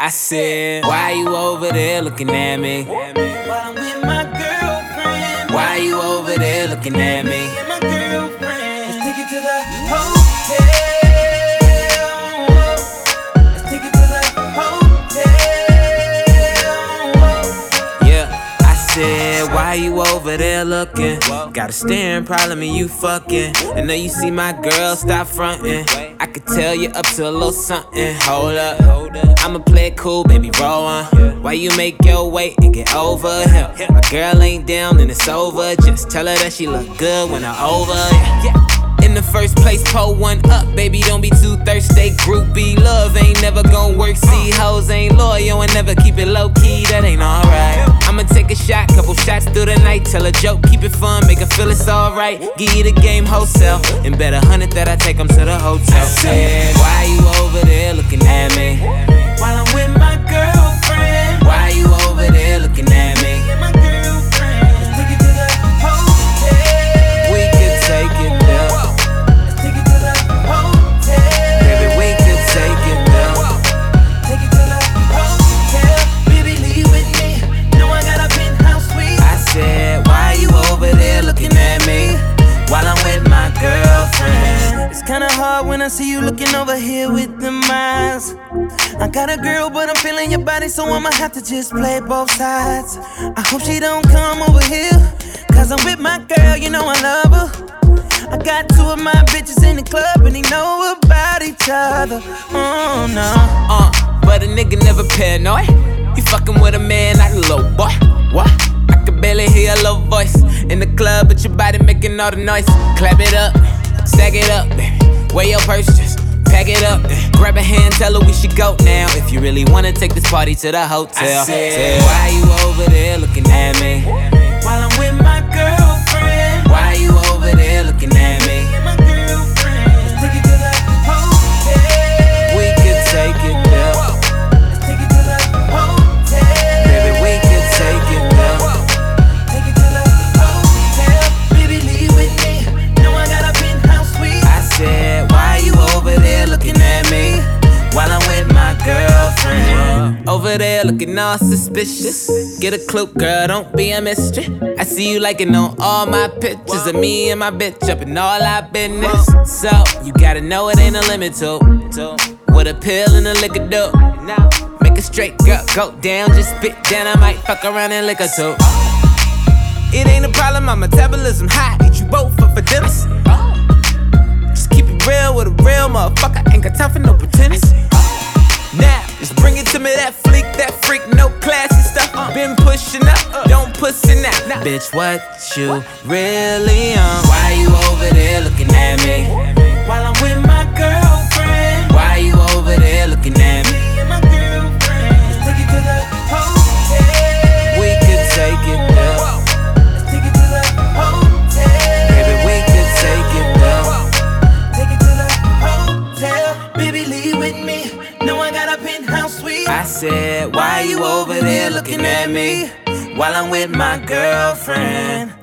I said, Why you over there looking at me? While I'm with my girlfriend. Why you over there looking at me? Over there looking? Got a staring problem and you fucking. And now you see my girl, stop fronting. I could tell you up to a little something. Hold up, I'ma play it cool, baby, roll on. Why you make your way and get over here? My girl ain't down and it's over. Just tell her that she look good when I'm over. Yeah. In the first place, pull one up, baby. Don't be too thirsty. Groupie love ain't never gon' work. See, hoes ain't loyal and never keep it low key. That ain't alright. Shots through the night. Tell a joke, keep it fun, make her feel it's alright. Give you the game wholesale, and bet a hundred that I take them to the hotel. Said, Why you over there looking at me? It's when I see you looking over here with them eyes. I got a girl, but I'm feeling your body, so I'ma have to just play both sides. I hope she don't come over here, cause I'm with my girl, you know I love her. I got two of my bitches in the club, and they know about each other. Oh no. Uh, but a nigga never paranoid. You fucking with a man like a little boy. What? I can barely hear your low voice in the club, but your body making all the noise. Clap it up, stack it up, baby. Wear your purse, just pack it up. Grab a hand, tell her we should go now. If you really wanna take this party to the hotel. I said, Why you over there Over there looking all suspicious. Get a clue, girl, don't be a mystery. I see you liking on all my pictures of me and my bitch up in all our business. So, you gotta know it ain't a limit to. What a pill and a liquor do. Make a straight girl go down, just spit down. I might fuck around and lick her too. It ain't a problem, my metabolism high. Eat you both up for dinner. Just keep it real with a real motherfucker. Ain't got time for no pretenders. Me, that fleek, that freak, no classy stuff. Uh. Been pushing up, uh. don't pussy now. Bitch, what you really on? Why you over there looking at me? Said, Why you over there looking at me? While I'm with my girlfriend.